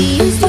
We used to